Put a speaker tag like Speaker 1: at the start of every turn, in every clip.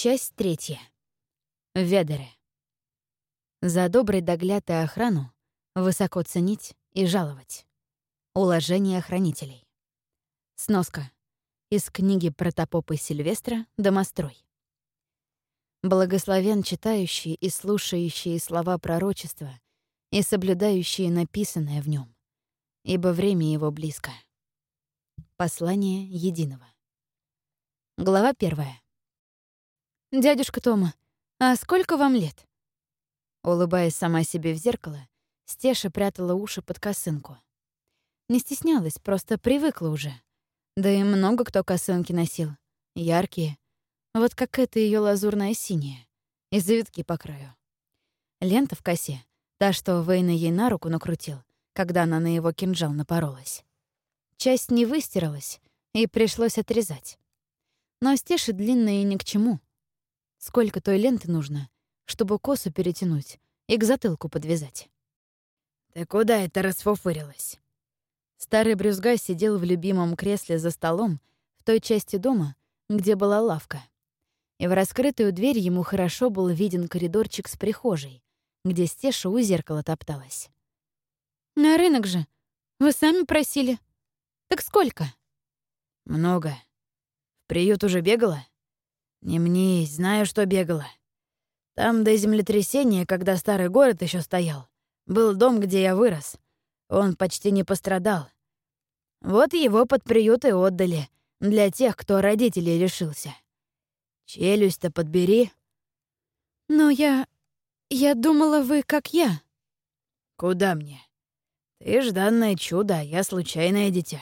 Speaker 1: Часть третья. Ведеры. За добрый догляд и охрану высоко ценить и жаловать. Уложение хранителей. Сноска. Из книги Протопопы Сильвестра «Домострой». Благословен читающий и слушающие слова пророчества и соблюдающие написанное в нем, ибо время его близко. Послание единого. Глава первая. «Дядюшка Тома, а сколько вам лет?» Улыбаясь сама себе в зеркало, Стеша прятала уши под косынку. Не стеснялась, просто привыкла уже. Да и много кто косынки носил. Яркие. Вот как эта ее лазурная синяя. И завитки по краю. Лента в косе, та, что Вейна ей на руку накрутил, когда она на его кинжал напоролась. Часть не выстиралась, и пришлось отрезать. Но стеши длинные ни к чему. Сколько той ленты нужно, чтобы косу перетянуть и к затылку подвязать.
Speaker 2: «Ты куда это расфуфырилась?»
Speaker 1: Старый брюзга сидел в любимом кресле за столом в той части дома, где была лавка. И в раскрытую дверь ему хорошо был виден коридорчик с прихожей, где Стеша у зеркала топталась. «На рынок же. Вы сами просили. Так сколько?»
Speaker 2: «Много. В приют уже бегала?» «Не мнись, знаю, что бегала. Там до землетрясения, когда старый город еще стоял, был дом, где я вырос. Он почти не пострадал. Вот его под приют и отдали, для тех, кто родителей лишился. Челюсть-то подбери.
Speaker 1: Но я... я думала, вы как я.
Speaker 2: Куда мне? Ты жданное чудо, а я случайное дитя.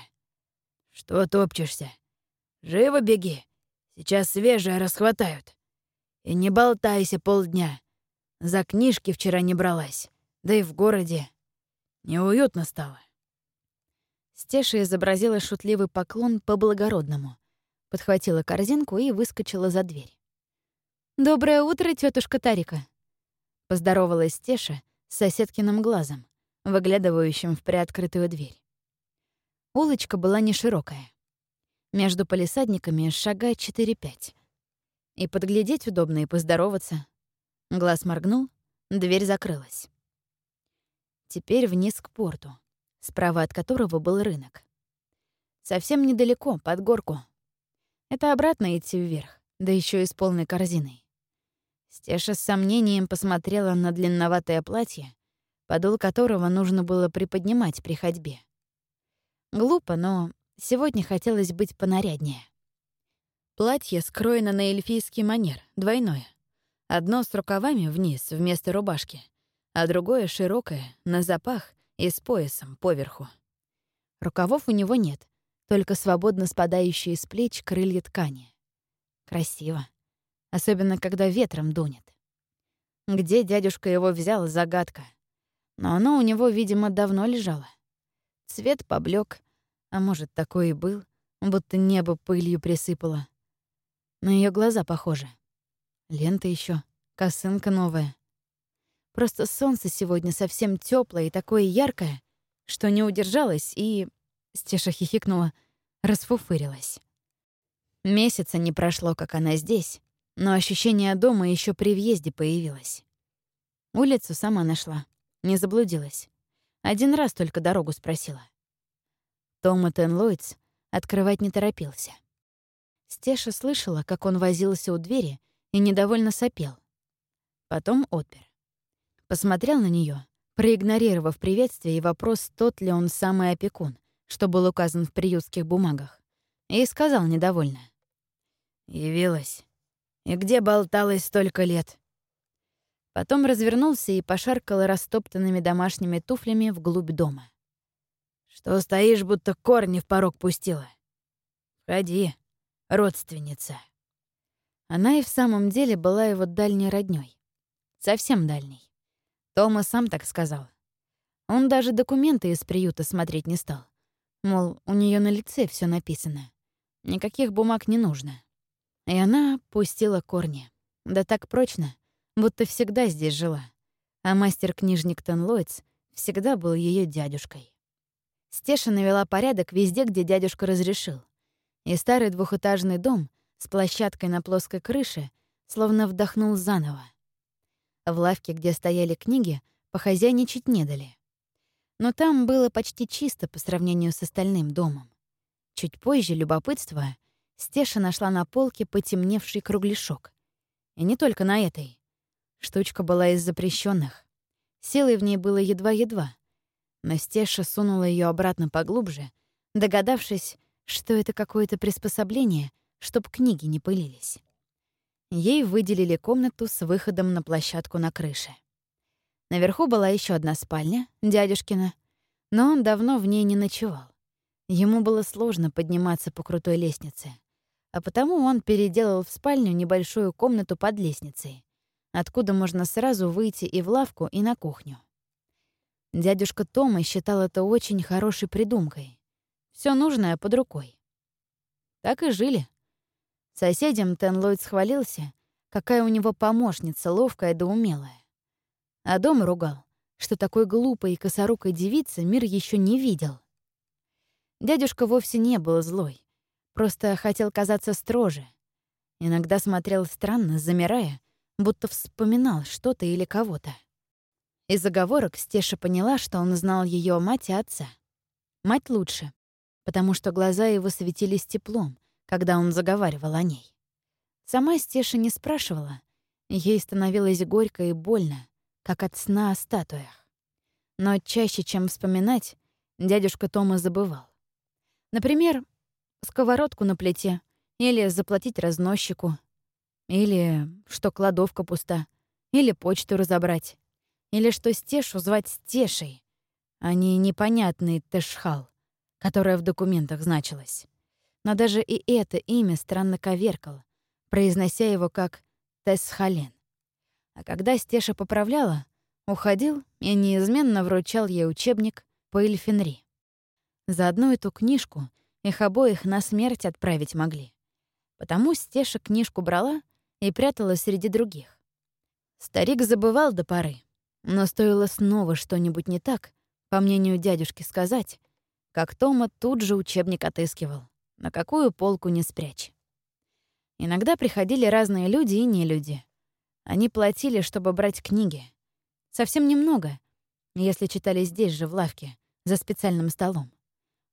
Speaker 2: Что топчешься? Живо беги. Сейчас свежее расхватают. И не болтайся полдня. За книжки вчера не бралась. Да и в городе. Неуютно стало.
Speaker 1: Стеша изобразила шутливый поклон по-благородному. Подхватила корзинку и выскочила за дверь. «Доброе утро, тетушка Тарика!» Поздоровалась Стеша с соседкиным глазом, выглядывающим в приоткрытую дверь. Улочка была не широкая. Между полисадниками шага 4-5. И подглядеть удобно, и поздороваться. Глаз моргнул, дверь закрылась. Теперь вниз к порту, справа от которого был рынок. Совсем недалеко, под горку. Это обратно идти вверх, да еще и с полной корзиной. Стеша с сомнением посмотрела на длинноватое платье, подол которого нужно было приподнимать при ходьбе. Глупо, но сегодня хотелось быть понаряднее. Платье скроено на эльфийский манер, двойное. Одно с рукавами вниз вместо рубашки, а другое широкое, на запах и с поясом поверху. Рукавов у него нет, только свободно спадающие с плеч крылья ткани. Красиво. Особенно, когда ветром дунет. Где дядюшка его взял, загадка. Но оно у него, видимо, давно лежало. Цвет поблек, а может, такой и был, будто небо пылью присыпало. На ее глаза похоже. Лента еще, косынка новая. Просто солнце сегодня совсем теплое и такое яркое, что не удержалась и, Стеша хихикнула, расфуфырилась. Месяца не прошло, как она здесь, но ощущение дома еще при въезде появилось. Улицу сама нашла, не заблудилась. Один раз только дорогу спросила. Тома Тенлойдс открывать не торопился. Стеша слышала, как он возился у двери и недовольно сопел. Потом отпер. Посмотрел на нее, проигнорировав приветствие и вопрос, тот ли он самый опекун, что был указан в приютских бумагах, и сказал недовольно.
Speaker 2: «Явилась. И где болталась столько лет?»
Speaker 1: Потом развернулся и пошаркал растоптанными домашними туфлями вглубь дома.
Speaker 2: «Что стоишь, будто корни в порог пустила? Входи, родственница.
Speaker 1: Она и в самом деле была его дальней роднёй. Совсем дальней. Тома сам так сказал. Он даже документы из приюта смотреть не стал. Мол, у нее на лице все написано. Никаких бумаг не нужно. И она пустила корни. Да так прочно, будто всегда здесь жила. А мастер-книжник Тенлойдс всегда был ее дядюшкой. Стеша навела порядок везде, где дядюшка разрешил — и старый двухэтажный дом с площадкой на плоской крыше словно вдохнул заново. В лавке, где стояли книги, похозяйничать не дали. Но там было почти чисто по сравнению с остальным домом. Чуть позже, любопытствуя, Стеша нашла на полке потемневший кругляшок. И не только на этой. Штучка была из запрещенных. Силы в ней было едва-едва. Но Стеша сунула ее обратно поглубже, догадавшись, что это какое-то приспособление, чтоб книги не пылились. Ей выделили комнату с выходом на площадку на крыше. Наверху была еще одна спальня, дядюшкина, но он давно в ней не ночевал. Ему было сложно подниматься по крутой лестнице а потому он переделал в спальню небольшую комнату под лестницей, откуда можно сразу выйти и в лавку, и на кухню. Дядюшка Тома считал это очень хорошей придумкой. Все нужное под рукой. Так и жили. Соседям Тен Ллойд схвалился, какая у него помощница ловкая да умелая. А дом ругал, что такой глупой и косорукой девицы мир еще не видел. Дядюшка вовсе не был злой. Просто хотел казаться строже. Иногда смотрел странно, замирая, будто вспоминал что-то или кого-то. Из заговорок Стеша поняла, что он знал ее мать и отца. Мать лучше, потому что глаза его светились теплом, когда он заговаривал о ней. Сама Стеша не спрашивала. Ей становилось горько и больно, как от сна о статуях. Но чаще, чем вспоминать, дядюшка Тома забывал. Например, сковородку на плите, или заплатить разносчику, или что кладовка пуста, или почту разобрать, или что Стешу звать Стешей, а не непонятный Тэшхал, которое в документах значилось. Но даже и это имя странно коверкал, произнося его как Тесхален. А когда Стеша поправляла, уходил и неизменно вручал ей учебник по Эльфенри. За одну эту книжку — их обоих на смерть отправить могли. Потому Стеша книжку брала и прятала среди других. Старик забывал до поры, но стоило снова что-нибудь не так, по мнению дядюшки сказать, как Тома тут же учебник отыскивал, на какую полку не спрячь. Иногда приходили разные люди и не люди. Они платили, чтобы брать книги. Совсем немного, если читали здесь же, в лавке, за специальным столом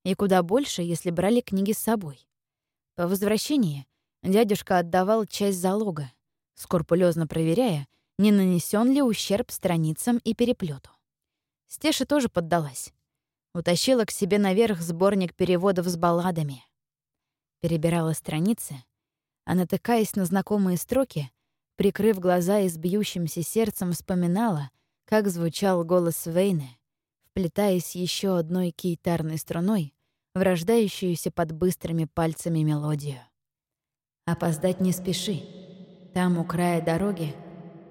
Speaker 1: и куда больше, если брали книги с собой. По возвращении дядюшка отдавал часть залога, скрупулезно проверяя, не нанесен ли ущерб страницам и переплету. Стеша тоже поддалась. Утащила к себе наверх сборник переводов с балладами. Перебирала страницы, а, натыкаясь на знакомые строки, прикрыв глаза и с бьющимся сердцем вспоминала, как звучал голос Вейны, вплетаясь еще одной кейтарной струной в под быстрыми пальцами мелодию. «Опоздать не спеши. Там, у края дороги,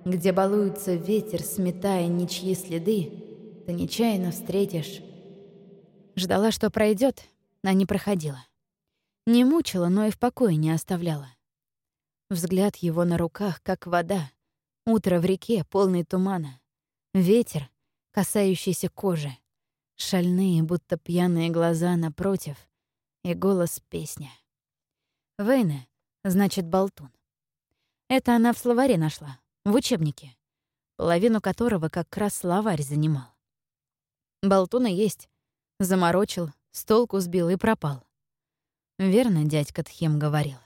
Speaker 1: где балуется ветер, сметая ничьи следы, ты нечаянно встретишь...» Ждала, что пройдет, а не проходила. Не мучила, но и в покое не оставляла. Взгляд его на руках, как вода. Утро в реке, полный тумана. Ветер, касающийся кожи. Шальные, будто пьяные глаза напротив. И голос песня. Вейне, значит, болтун. Это она в словаре нашла, в учебнике, половину которого как раз словарь занимал. Болтуна есть. Заморочил, с толку сбил и пропал. Верно дядька Тхем говорил.